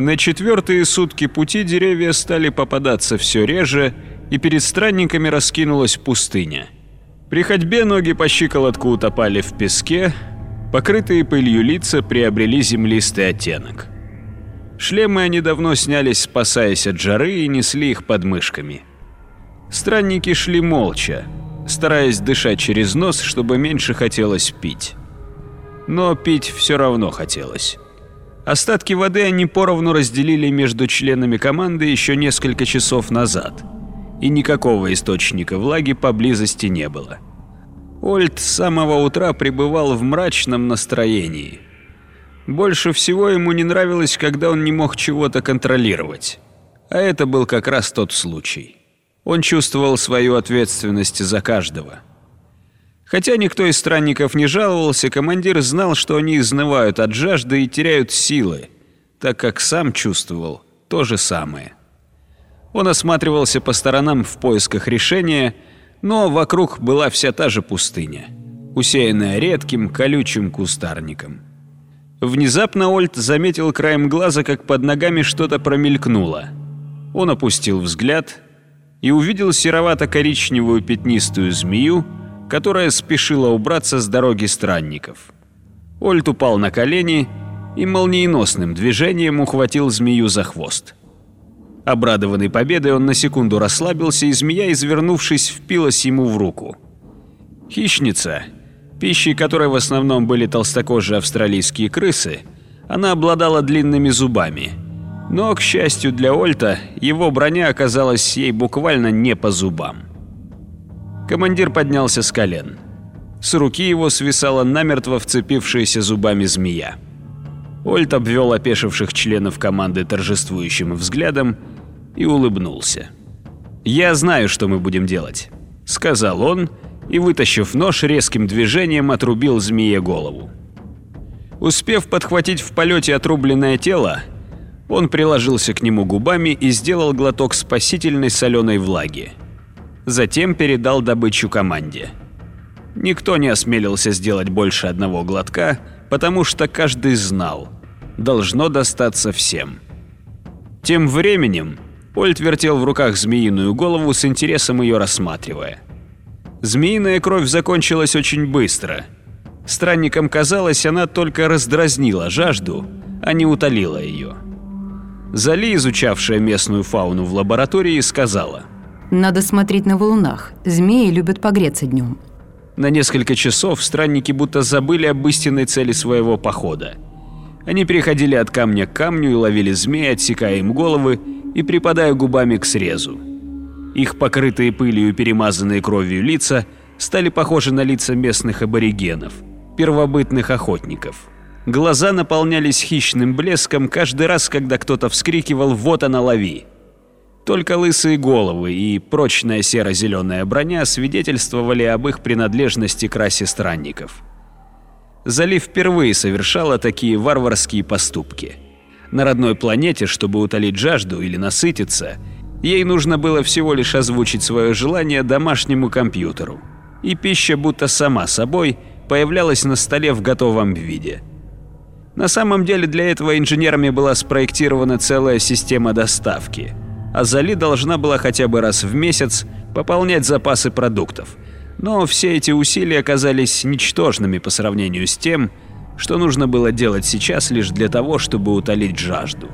На четвертые сутки пути деревья стали попадаться все реже, и перед странниками раскинулась пустыня. При ходьбе ноги по щиколотку утопали в песке, покрытые пылью лица приобрели землистый оттенок. Шлемы они давно снялись, спасаясь от жары, и несли их под мышками. Странники шли молча, стараясь дышать через нос, чтобы меньше хотелось пить. Но пить все равно хотелось. Остатки воды они поровну разделили между членами команды еще несколько часов назад, и никакого источника влаги поблизости не было. Ольд с самого утра пребывал в мрачном настроении. Больше всего ему не нравилось, когда он не мог чего-то контролировать. А это был как раз тот случай. Он чувствовал свою ответственность за каждого. Хотя никто из странников не жаловался, командир знал, что они изнывают от жажды и теряют силы, так как сам чувствовал то же самое. Он осматривался по сторонам в поисках решения, но вокруг была вся та же пустыня, усеянная редким колючим кустарником. Внезапно Ольт заметил краем глаза, как под ногами что-то промелькнуло. Он опустил взгляд и увидел серовато-коричневую пятнистую змею, которая спешила убраться с дороги странников. Ольт упал на колени и молниеносным движением ухватил змею за хвост. Обрадованный победой, он на секунду расслабился, и змея, извернувшись, впилась ему в руку. Хищница, пищей которой в основном были толстокожие австралийские крысы, она обладала длинными зубами. Но, к счастью для Ольта, его броня оказалась ей буквально не по зубам. Командир поднялся с колен. С руки его свисала намертво вцепившаяся зубами змея. Ольт обвел опешивших членов команды торжествующим взглядом и улыбнулся. «Я знаю, что мы будем делать», — сказал он и, вытащив нож, резким движением отрубил змее голову. Успев подхватить в полете отрубленное тело, он приложился к нему губами и сделал глоток спасительной соленой влаги. Затем передал добычу команде. Никто не осмелился сделать больше одного глотка, потому что каждый знал – должно достаться всем. Тем временем Ольт вертел в руках змеиную голову с интересом ее рассматривая. Змеиная кровь закончилась очень быстро. Странникам казалось, она только раздразнила жажду, а не утолила ее. Зали, изучавшая местную фауну в лаборатории, сказала – надо смотреть на валунах. Змеи любят погреться днем. На несколько часов странники будто забыли об истинной цели своего похода. Они переходили от камня к камню и ловили змей, отсекая им головы и припадая губами к срезу. Их покрытые пылью и перемазанные кровью лица стали похожи на лица местных аборигенов, первобытных охотников. Глаза наполнялись хищным блеском каждый раз, когда кто-то вскрикивал «Вот она, лови!». Только лысые головы и прочная серо-зеленая броня свидетельствовали об их принадлежности к расе странников. Залив впервые совершала такие варварские поступки. На родной планете, чтобы утолить жажду или насытиться, ей нужно было всего лишь озвучить свое желание домашнему компьютеру. И пища будто сама собой появлялась на столе в готовом виде. На самом деле для этого инженерами была спроектирована целая система доставки – Азали должна была хотя бы раз в месяц пополнять запасы продуктов. Но все эти усилия оказались ничтожными по сравнению с тем, что нужно было делать сейчас лишь для того, чтобы утолить жажду.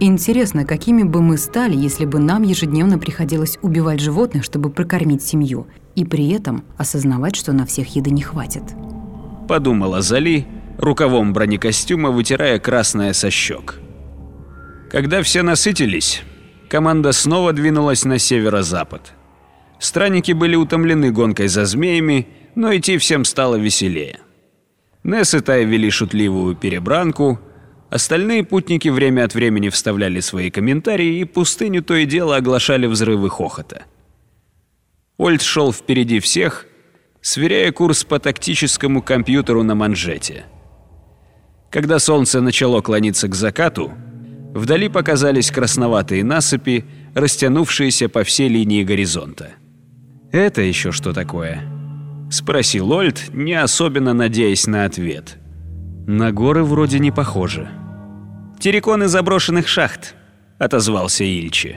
Интересно, какими бы мы стали, если бы нам ежедневно приходилось убивать животных, чтобы прокормить семью, и при этом осознавать, что на всех еды не хватит. Подумала Зали, рукавом бронекостюма вытирая красное со щек. Когда все насытились, команда снова двинулась на северо-запад. Странники были утомлены гонкой за змеями, но идти всем стало веселее. Несс и Тай вели шутливую перебранку, остальные путники время от времени вставляли свои комментарии, и пустыню то и дело оглашали взрывы хохота. Ольд шел впереди всех, сверяя курс по тактическому компьютеру на манжете. Когда солнце начало клониться к закату, Вдали показались красноватые насыпи, растянувшиеся по всей линии горизонта. «Это еще что такое?» – спросил Ольд, не особенно надеясь на ответ. «На горы вроде не похоже». «Террикон из заброшенных шахт», — отозвался Ильчи.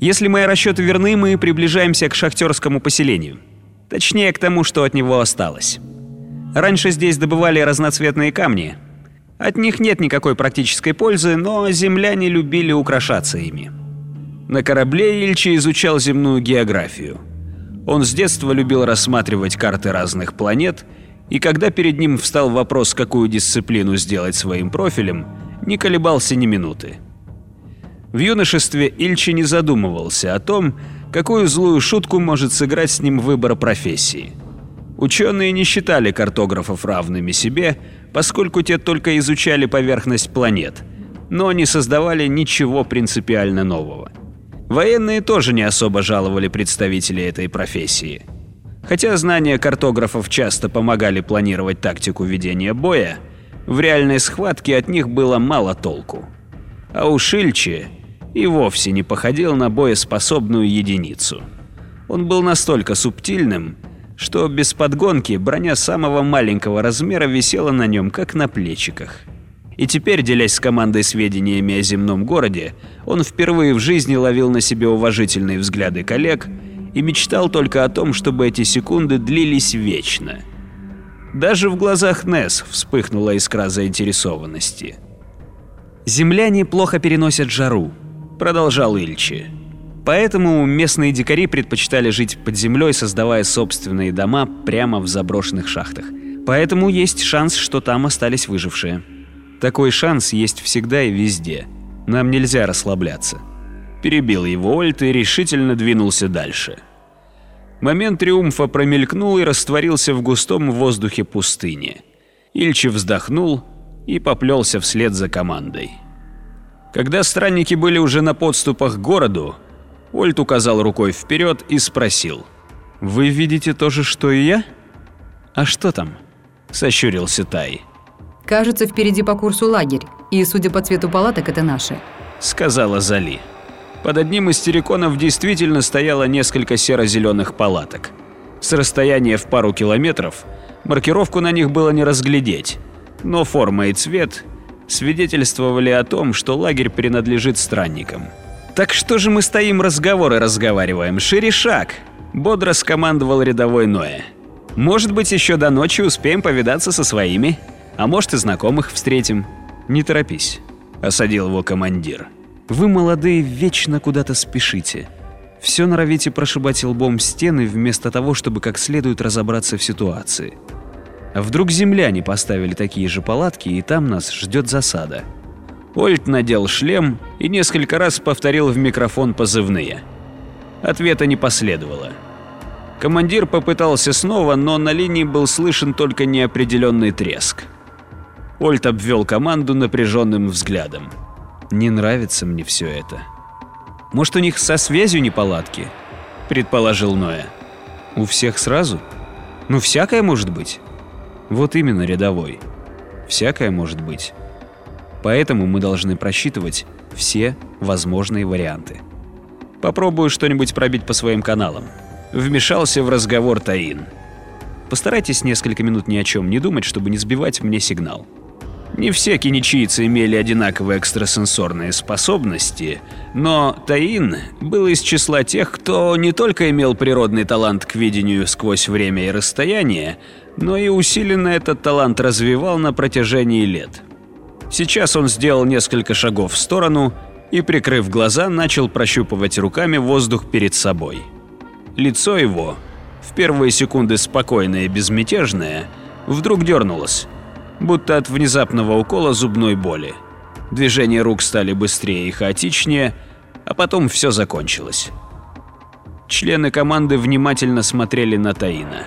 «Если мои расчеты верны, мы приближаемся к шахтерскому поселению. Точнее, к тому, что от него осталось. Раньше здесь добывали разноцветные камни. От них нет никакой практической пользы, но земляне любили украшаться ими. На корабле Ильчи изучал земную географию. Он с детства любил рассматривать карты разных планет, и когда перед ним встал вопрос, какую дисциплину сделать своим профилем, не колебался ни минуты. В юношестве Ильчи не задумывался о том, какую злую шутку может сыграть с ним выбор профессии. Ученые не считали картографов равными себе, поскольку те только изучали поверхность планет, но не создавали ничего принципиально нового. Военные тоже не особо жаловали представителей этой профессии. Хотя знания картографов часто помогали планировать тактику ведения боя, в реальной схватке от них было мало толку. А у Шильчи и вовсе не походил на боеспособную единицу. Он был настолько субтильным, что без подгонки броня самого маленького размера висела на нем, как на плечиках. И теперь, делясь с командой сведениями о земном городе, он впервые в жизни ловил на себе уважительные взгляды коллег и мечтал только о том, чтобы эти секунды длились вечно. Даже в глазах Несс вспыхнула искра заинтересованности. «Земляне плохо переносят жару», — продолжал Ильчи. Поэтому местные дикари предпочитали жить под землей, создавая собственные дома прямо в заброшенных шахтах. Поэтому есть шанс, что там остались выжившие. Такой шанс есть всегда и везде. Нам нельзя расслабляться. Перебил его Ольт и решительно двинулся дальше. Момент триумфа промелькнул и растворился в густом воздухе пустыни. Ильчи вздохнул и поплелся вслед за командой. Когда странники были уже на подступах к городу, Ольт указал рукой вперед и спросил. «Вы видите то же, что и я?» «А что там?» – сощурился Тай. Кажется, впереди по курсу лагерь, и, судя по цвету палаток, это наши. Сказала Зали. Под одним из терриконов действительно стояло несколько серо-зеленых палаток. С расстояния в пару километров маркировку на них было не разглядеть, но форма и цвет свидетельствовали о том, что лагерь принадлежит странникам. «Так что же мы стоим разговоры разговариваем? Шире шаг!» – бодро скомандовал рядовой Ноя. «Может быть, еще до ночи успеем повидаться со своими?» А может и знакомых встретим. Не торопись, осадил его командир. Вы, молодые, вечно куда-то спешите. Все норовите прошибать лбом стены вместо того, чтобы как следует разобраться в ситуации. А вдруг земляне поставили такие же палатки, и там нас ждет засада? Ольт надел шлем и несколько раз повторил в микрофон позывные. Ответа не последовало. Командир попытался снова, но на линии был слышен только неопределенный треск. Ольт обвел команду напряженным взглядом. «Не нравится мне все это». «Может, у них со связью неполадки?» – предположил Ноя. «У всех сразу? Ну, всякое может быть». «Вот именно, рядовой. Всякое может быть. Поэтому мы должны просчитывать все возможные варианты. Попробую что-нибудь пробить по своим каналам». Вмешался в разговор Таин. Постарайтесь несколько минут ни о чем не думать, чтобы не сбивать мне сигнал. Не все киничийцы имели одинаковые экстрасенсорные способности, но Таин был из числа тех, кто не только имел природный талант к видению сквозь время и расстояние, но и усиленно этот талант развивал на протяжении лет. Сейчас он сделал несколько шагов в сторону и, прикрыв глаза, начал прощупывать руками воздух перед собой. Лицо его, в первые секунды спокойное и безмятежное, вдруг дернулось будто от внезапного укола зубной боли. Движения рук стали быстрее и хаотичнее, а потом все закончилось. Члены команды внимательно смотрели на Таина.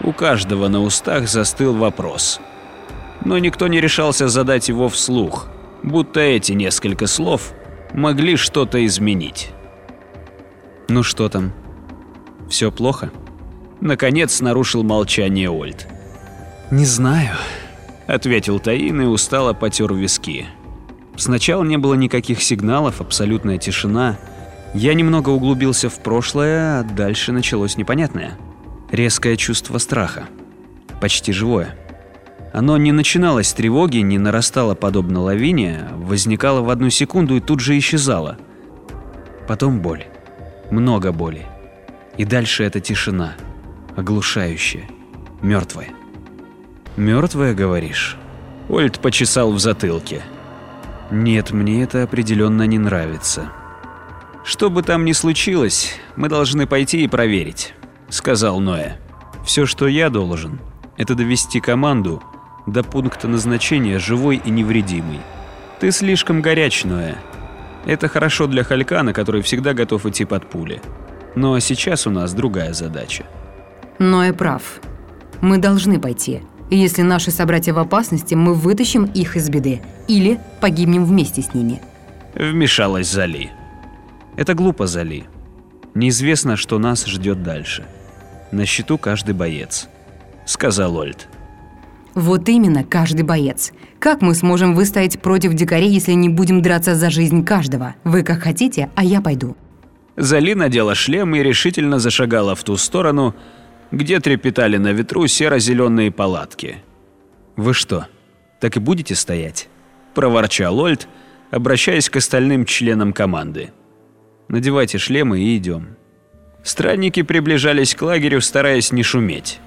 У каждого на устах застыл вопрос. Но никто не решался задать его вслух, будто эти несколько слов могли что-то изменить. «Ну что там? Все плохо?» Наконец нарушил молчание Ольд. «Не знаю», — ответил Таин и устало потер виски. Сначала не было никаких сигналов, абсолютная тишина. Я немного углубился в прошлое, а дальше началось непонятное. Резкое чувство страха. Почти живое. Оно не начиналось с тревоги, не нарастало подобно лавине, возникало в одну секунду и тут же исчезало. Потом боль. Много боли. И дальше эта тишина. Оглушающая. Мертвая. Мертвая, говоришь? Ольд почесал в затылке. Нет, мне это определенно не нравится. Что бы там ни случилось, мы должны пойти и проверить, сказал Ноя. Все, что я должен, это довести команду до пункта назначения живой и невредимой. Ты слишком горяч. Это хорошо для Халькана, который всегда готов идти под пули. Но сейчас у нас другая задача. Ноя прав. Мы должны пойти. И если наши собратья в опасности, мы вытащим их из беды. Или погибнем вместе с ними. Вмешалась Зали. Это глупо, Зали. Неизвестно, что нас ждет дальше. На счету каждый боец, сказал Ольд. Вот именно, каждый боец. Как мы сможем выстоять против дикарей, если не будем драться за жизнь каждого? Вы как хотите, а я пойду. Зали надела шлем и решительно зашагала в ту сторону, где трепетали на ветру серо-зеленые палатки. «Вы что, так и будете стоять?» – проворчал Ольд, обращаясь к остальным членам команды. «Надевайте шлемы и идем». Странники приближались к лагерю, стараясь не шуметь.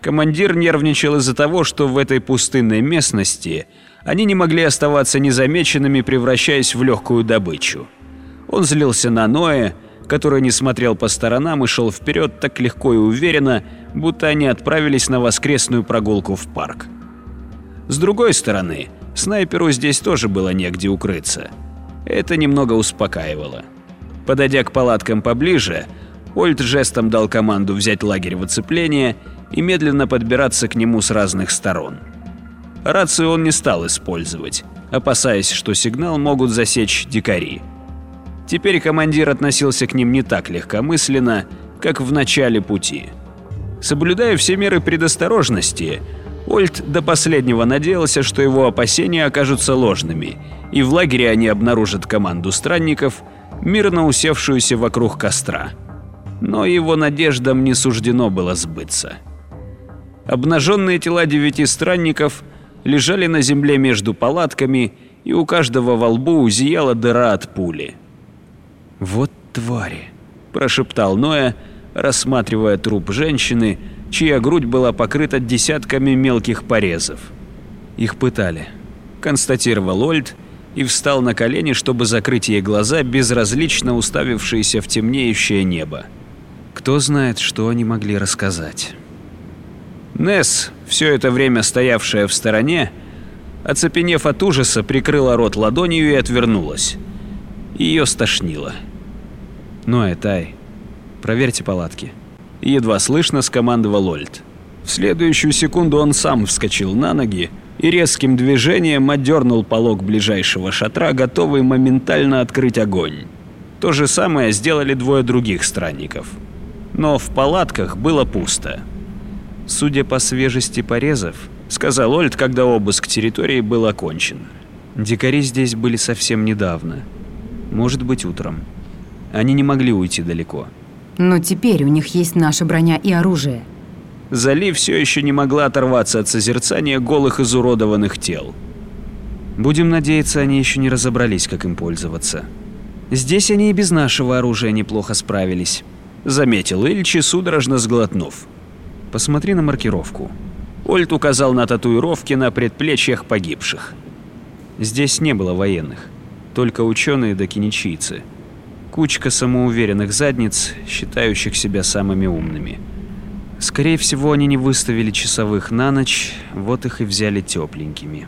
Командир нервничал из-за того, что в этой пустынной местности они не могли оставаться незамеченными, превращаясь в легкую добычу. Он злился на Ноя, который не смотрел по сторонам и шел вперед так легко и уверенно, будто они отправились на воскресную прогулку в парк. С другой стороны, снайперу здесь тоже было негде укрыться. Это немного успокаивало. Подойдя к палаткам поближе, Ольд жестом дал команду взять лагерь в оцепление и медленно подбираться к нему с разных сторон. Рацию он не стал использовать, опасаясь, что сигнал могут засечь дикари. Теперь командир относился к ним не так легкомысленно, как в начале пути. Соблюдая все меры предосторожности, Ольд до последнего надеялся, что его опасения окажутся ложными, и в лагере они обнаружат команду странников, мирно усевшуюся вокруг костра. Но его надеждам не суждено было сбыться. Обнаженные тела девяти странников лежали на земле между палатками, и у каждого во лбу зияла дыра от пули. «Вот твари!» – прошептал Ноя, рассматривая труп женщины, чья грудь была покрыта десятками мелких порезов. Их пытали, констатировал Ольд и встал на колени, чтобы закрыть ей глаза, безразлично уставившиеся в темнеющее небо. Кто знает, что они могли рассказать. Несс, все это время стоявшая в стороне, оцепенев от ужаса, прикрыла рот ладонью и отвернулась. Ее стошнило. «Ну, Этай, проверьте палатки». Едва слышно скомандовал Ольд. В следующую секунду он сам вскочил на ноги и резким движением отдернул полог ближайшего шатра, готовый моментально открыть огонь. То же самое сделали двое других странников. Но в палатках было пусто. Судя по свежести порезов, сказал Ольд, когда обыск территории был окончен. Дикари здесь были совсем недавно. Может быть, утром. Они не могли уйти далеко. Но теперь у них есть наша броня и оружие. Зали все еще не могла оторваться от созерцания голых изуродованных тел. Будем надеяться, они еще не разобрались, как им пользоваться. Здесь они и без нашего оружия неплохо справились, заметил Ильчи, судорожно сглотнув. Посмотри на маркировку. Ольт указал на татуировки на предплечьях погибших. Здесь не было военных, только ученые да киничийцы. Кучка самоуверенных задниц, считающих себя самыми умными. Скорее всего, они не выставили часовых на ночь, вот их и взяли тепленькими.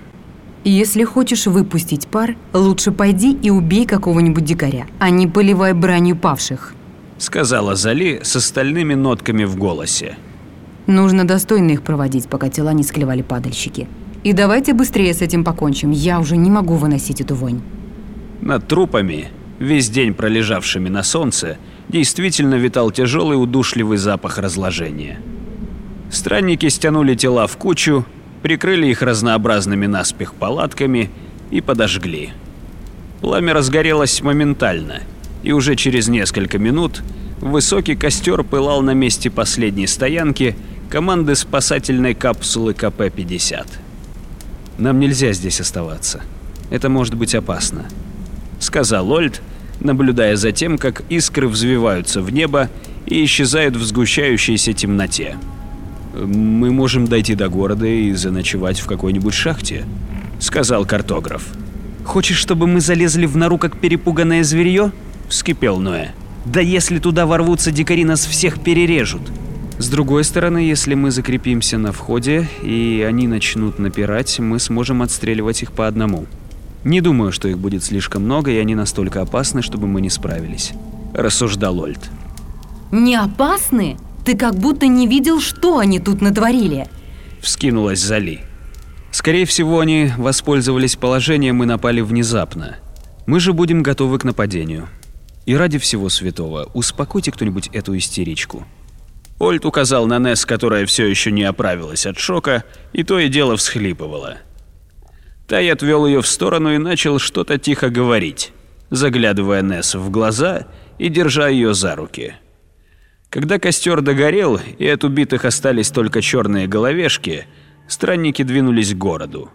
Если хочешь выпустить пар, лучше пойди и убей какого-нибудь дикаря, а не поливай бранью павших. Сказала Зали с остальными нотками в голосе. Нужно достойно их проводить, пока тела не склевали падальщики. И давайте быстрее с этим покончим, я уже не могу выносить эту вонь. Над трупами, весь день пролежавшими на солнце, действительно витал тяжелый удушливый запах разложения. Странники стянули тела в кучу, прикрыли их разнообразными наспех палатками и подожгли. Пламя разгорелось моментально, и уже через несколько минут высокий костер пылал на месте последней стоянки – команды спасательной капсулы КП-50. Нам нельзя здесь оставаться. Это может быть опасно», — сказал Ольд, наблюдая за тем, как искры взвиваются в небо и исчезают в сгущающейся темноте. «Мы можем дойти до города и заночевать в какой-нибудь шахте», — сказал картограф. «Хочешь, чтобы мы залезли в нору, как перепуганное зверье?» — вскипел Ноэ. «Да если туда ворвутся дикари, нас всех перережут!» С другой стороны, если мы закрепимся на входе и они начнут напирать, мы сможем отстреливать их по одному. Не думаю, что их будет слишком много, и они настолько опасны, чтобы мы не справились. Рассуждал Ольд. Не опасны? Ты как будто не видел, что они тут натворили. Вскинулась Зали. Скорее всего, они воспользовались положением и напали внезапно. Мы же будем готовы к нападению. И ради всего святого, успокойте кто-нибудь эту истеричку. Ольд указал на Несс, которая все еще не оправилась от шока, и то и дело всхлипывала. Тай отвел ее в сторону и начал что-то тихо говорить, заглядывая Несс в глаза и держа ее за руки. Когда костер догорел, и от убитых остались только черные головешки, странники двинулись к городу.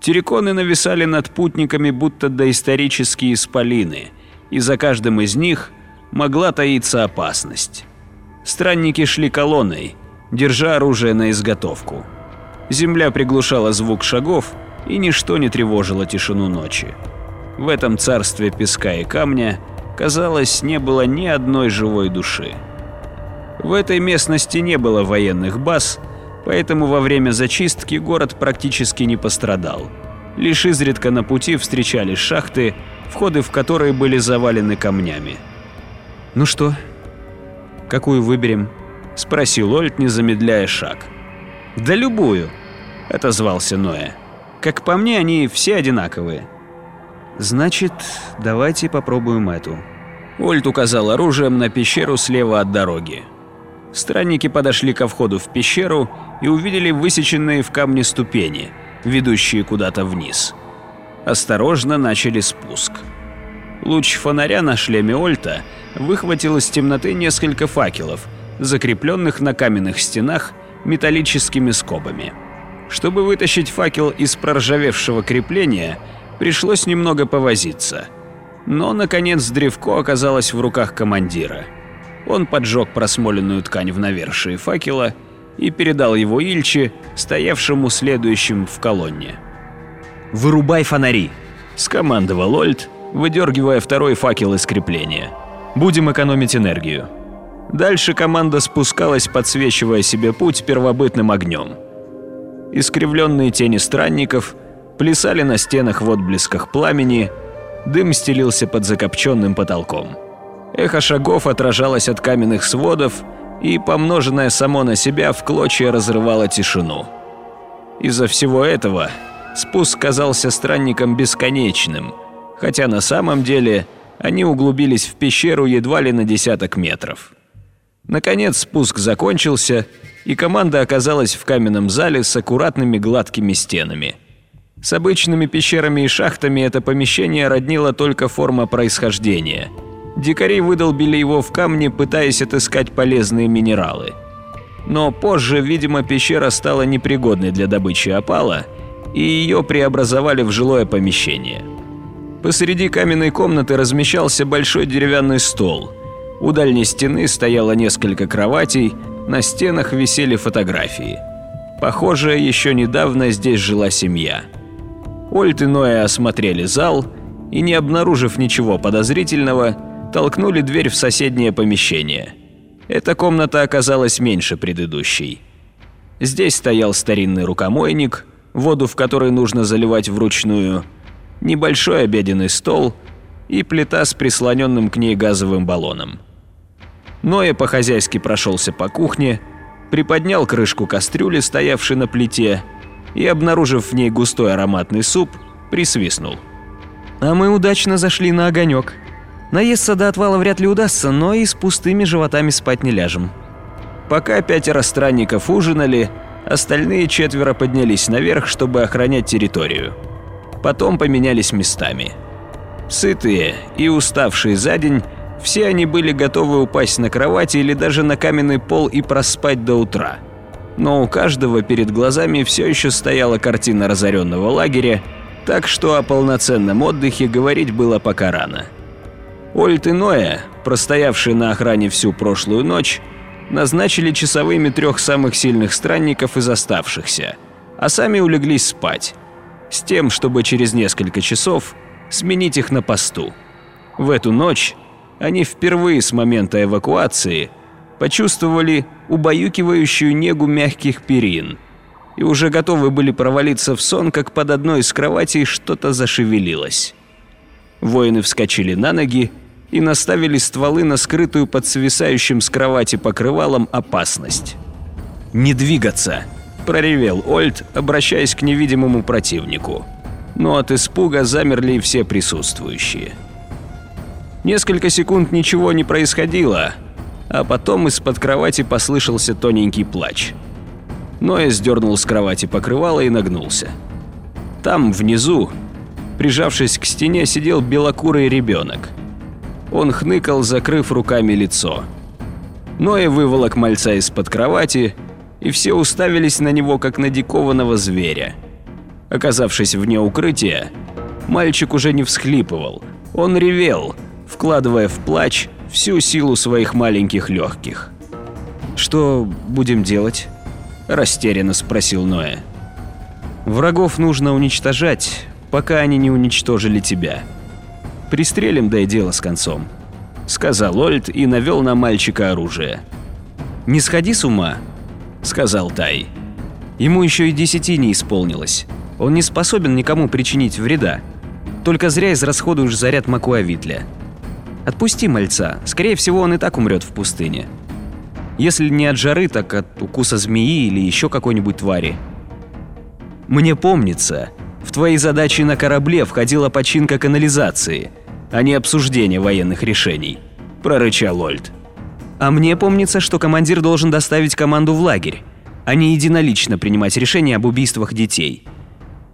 Терриконы нависали над путниками, будто доисторические исполины, и за каждым из них могла таиться опасность. Странники шли колонной, держа оружие на изготовку. Земля приглушала звук шагов, и ничто не тревожило тишину ночи. В этом царстве песка и камня, казалось, не было ни одной живой души. В этой местности не было военных баз, поэтому во время зачистки город практически не пострадал. Лишь изредка на пути встречались шахты, входы в которые были завалены камнями. «Ну что, «Какую выберем?» – спросил Ольд, не замедляя шаг. «Да любую», – отозвался Ноя. «Как по мне, они все одинаковые». «Значит, давайте попробуем эту». Ольд указал оружием на пещеру слева от дороги. Странники подошли ко входу в пещеру и увидели высеченные в камне ступени, ведущие куда-то вниз. Осторожно начали спуск. Луч фонаря на шлеме Ольта выхватил из темноты несколько факелов, закрепленных на каменных стенах металлическими скобами. Чтобы вытащить факел из проржавевшего крепления, пришлось немного повозиться. Но, наконец, древко оказалось в руках командира. Он поджег просмоленную ткань в навершие факела и передал его Ильче, стоявшему следующим в колонне. «Вырубай фонари!» – скомандовал Ольд, выдергивая второй факел из крепления. Будем экономить энергию. Дальше команда спускалась, подсвечивая себе путь первобытным огнем. Искривленные тени странников плясали на стенах в отблесках пламени, дым стелился под закопченным потолком. Эхо шагов отражалось от каменных сводов и, помноженное само на себя, в клочья разрывало тишину. Из-за всего этого спуск казался странникам бесконечным, хотя на самом деле – они углубились в пещеру едва ли на десяток метров. Наконец спуск закончился, и команда оказалась в каменном зале с аккуратными гладкими стенами. С обычными пещерами и шахтами это помещение роднило только форма происхождения. Дикари выдолбили его в камне, пытаясь отыскать полезные минералы. Но позже, видимо, пещера стала непригодной для добычи опала, и ее преобразовали в жилое помещение. Посреди каменной комнаты размещался большой деревянный стол. У дальней стены стояло несколько кроватей, на стенах висели фотографии. Похоже, еще недавно здесь жила семья. Ольт и Ноя осмотрели зал и, не обнаружив ничего подозрительного, толкнули дверь в соседнее помещение. Эта комната оказалась меньше предыдущей. Здесь стоял старинный рукомойник, воду в который нужно заливать вручную – небольшой обеденный стол и плита с прислоненным к ней газовым баллоном. Ноя по-хозяйски прошелся по кухне, приподнял крышку кастрюли, стоявшей на плите, и, обнаружив в ней густой ароматный суп, присвистнул. «А мы удачно зашли на огонек. Наесться до отвала вряд ли удастся, но и с пустыми животами спать не ляжем». Пока пятеро странников ужинали, остальные четверо поднялись наверх, чтобы охранять территорию потом поменялись местами. Сытые и уставшие за день, все они были готовы упасть на кровати или даже на каменный пол и проспать до утра. но у каждого перед глазами все еще стояла картина разоренного лагеря, так что о полноценном отдыхе говорить было пока рано. Ольт и Ноя, простоявшие на охране всю прошлую ночь, назначили часовыми трех самых сильных странников из оставшихся, а сами улеглись спать, с тем, чтобы через несколько часов сменить их на посту. В эту ночь они впервые с момента эвакуации почувствовали убаюкивающую негу мягких перин и уже готовы были провалиться в сон, как под одной из кроватей что-то зашевелилось. Воины вскочили на ноги и наставили стволы на скрытую под свисающим с кровати покрывалом опасность. «Не двигаться!» – проревел Ольд, обращаясь к невидимому противнику. Но от испуга замерли все присутствующие. Несколько секунд ничего не происходило, а потом из-под кровати послышался тоненький плач. Ноя сдернул с кровати покрывало и нагнулся. Там, внизу, прижавшись к стене, сидел белокурый ребенок. Он хныкал, закрыв руками лицо. Ноя выволок мальца из-под кровати, и все уставились на него, как на дикованного зверя. Оказавшись вне укрытия, мальчик уже не всхлипывал, он ревел, вкладывая в плач всю силу своих маленьких легких. «Что будем делать?» – растерянно спросил Ноя. «Врагов нужно уничтожать, пока они не уничтожили тебя. Пристрелим, да и дело с концом», – сказал Ольд и навел на мальчика оружие. «Не сходи с ума», – сказал Тай. «Ему еще и десяти не исполнилось. Он не способен никому причинить вреда. Только зря израсходуешь заряд Макуавитля. Отпусти мальца, скорее всего он и так умрет в пустыне. Если не от жары, так от укуса змеи или еще какой-нибудь твари. Мне помнится, в твои задачи на корабле входила починка канализации, а не обсуждение военных решений», – прорычал Ольд. «А мне помнится, что командир должен доставить команду в лагерь, а не единолично принимать решения об убийствах детей.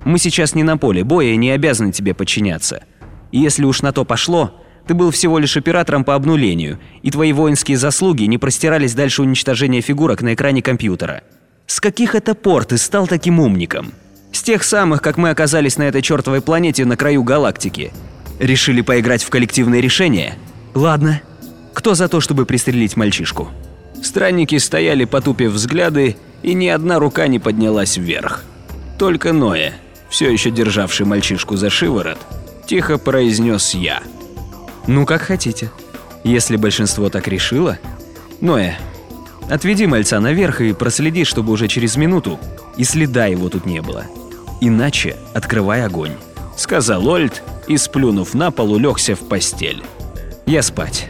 Мы сейчас не на поле боя и не обязаны тебе подчиняться. И если уж на то пошло, ты был всего лишь оператором по обнулению, и твои воинские заслуги не простирались дальше уничтожения фигурок на экране компьютера. С каких это пор ты стал таким умником? С тех самых, как мы оказались на этой чертовой планете на краю галактики. Решили поиграть в коллективные решения? Ладно. Кто за то, чтобы пристрелить мальчишку? Странники стояли, потупив взгляды, и ни одна рука не поднялась вверх. Только Ноя, все еще державший мальчишку за шиворот, тихо произнес «я». Ну, как хотите. Если большинство так решило. Ноя, отведи мальца наверх и проследи, чтобы уже через минуту и следа его тут не было. Иначе открывай огонь. Сказал Ольд и, сплюнув на пол, улегся в постель. Я спать.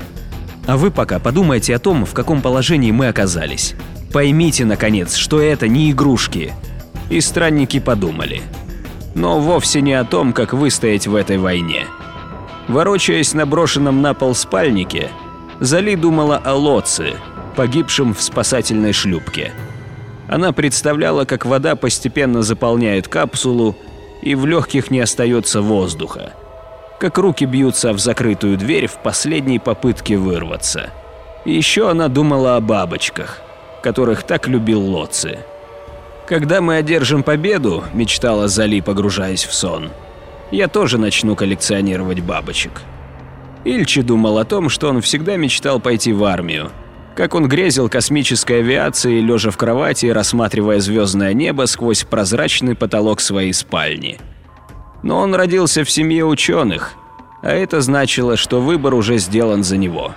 А вы пока подумайте о том, в каком положении мы оказались. Поймите, наконец, что это не игрушки. И странники подумали. Но вовсе не о том, как выстоять в этой войне. Ворочаясь на брошенном на пол спальнике, Зали думала о Лоце, погибшем в спасательной шлюпке. Она представляла, как вода постепенно заполняет капсулу, и в легких не остается воздуха. Как руки бьются в закрытую дверь в последней попытке вырваться. Еще она думала о бабочках, которых так любил Лоци. «Когда мы одержим победу», – мечтала Зали, погружаясь в сон – я тоже начну коллекционировать бабочек. Ильчи думал о том, что он всегда мечтал пойти в армию. Как он грезил космической авиацией, лежа в кровати и рассматривая звездное небо сквозь прозрачный потолок своей спальни. Но он родился в семье ученых, а это значило, что выбор уже сделан за него.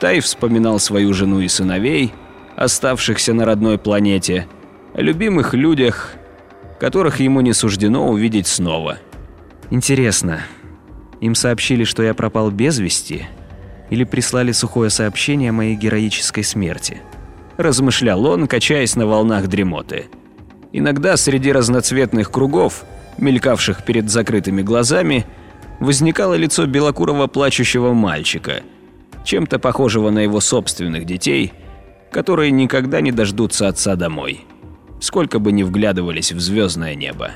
Тай вспоминал свою жену и сыновей, оставшихся на родной планете, о любимых людях, которых ему не суждено увидеть снова – Интересно, им сообщили, что я пропал без вести, или прислали сухое сообщение о моей героической смерти? Размышлял он, качаясь на волнах дремоты. Иногда среди разноцветных кругов, мелькавших перед закрытыми глазами, возникало лицо белокурого плачущего мальчика, чем-то похожего на его собственных детей, которые никогда не дождутся отца домой, сколько бы ни вглядывались в звездное небо.